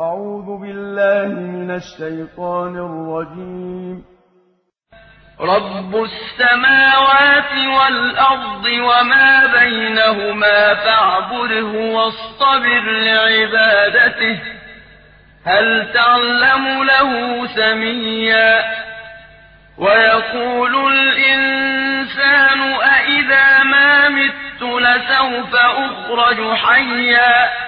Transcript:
أعوذ بالله من الشيطان الرجيم. رب السماوات والأرض وما بينهما فاعبده واصطبر لعبادته. هل تعلم له سميا؟ ويقول الإنسان أئذا ما مت لسوف أخرج حيا؟